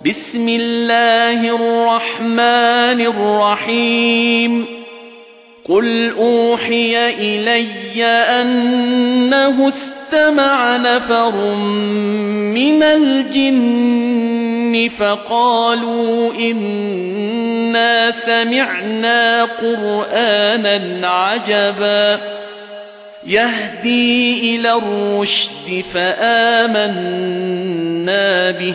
بسم الله الرحمن الرحيم. قل أوحي إلي أنه استمع نفر من الجن فقالوا إنا سمعنا قرآنا عجبا. يهدي إلى الرشد فآمنا به.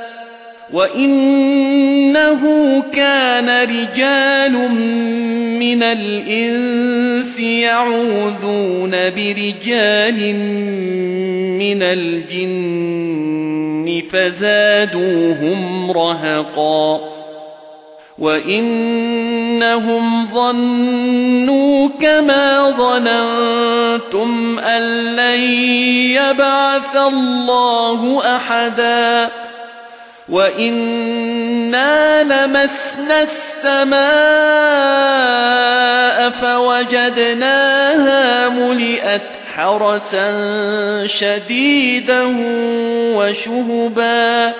وَإِنَّهُ كَانَ رِجَالٌ مِنَ الْإِنسِ يَعُوذُونَ بِرِجَالٍ مِنَ الْجِنِّ فَزَادُوهُمْ رَهَقًا وَإِنَّهُمْ ظَنُّوا كَمَا ظَنَنتُمْ أَن لَّن يَبْعَثَ اللَّهُ أَحَدًا وَإِنَّا لَمَسْنَا السَّمَاءَ فَوَجَدْنَاهَا مُلِئَتْ حَرَسًا شَدِيدًا وَشُهُبًا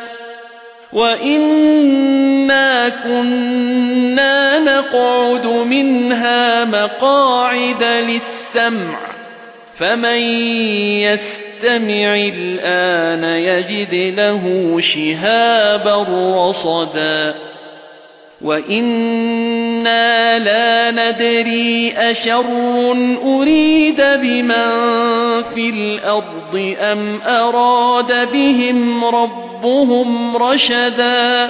وَإِنَّا كُنَّا نَقْعُدُ مِنْهَا مَقَاعِدَ لِلسَّمْعِ فَمَن يَسْتَمِعِ الْآنَ يَجِدْ لَهُ شِهَابًا رَّصَدًا. وَإِنَّا لَا نَدْرِي أَشَرٌّ أُرِيدَ بِمَن فِي الْأَرْضِ أَمْ أَرَادَ بِهِمْ رَبُّهُمْ رَشَدًا.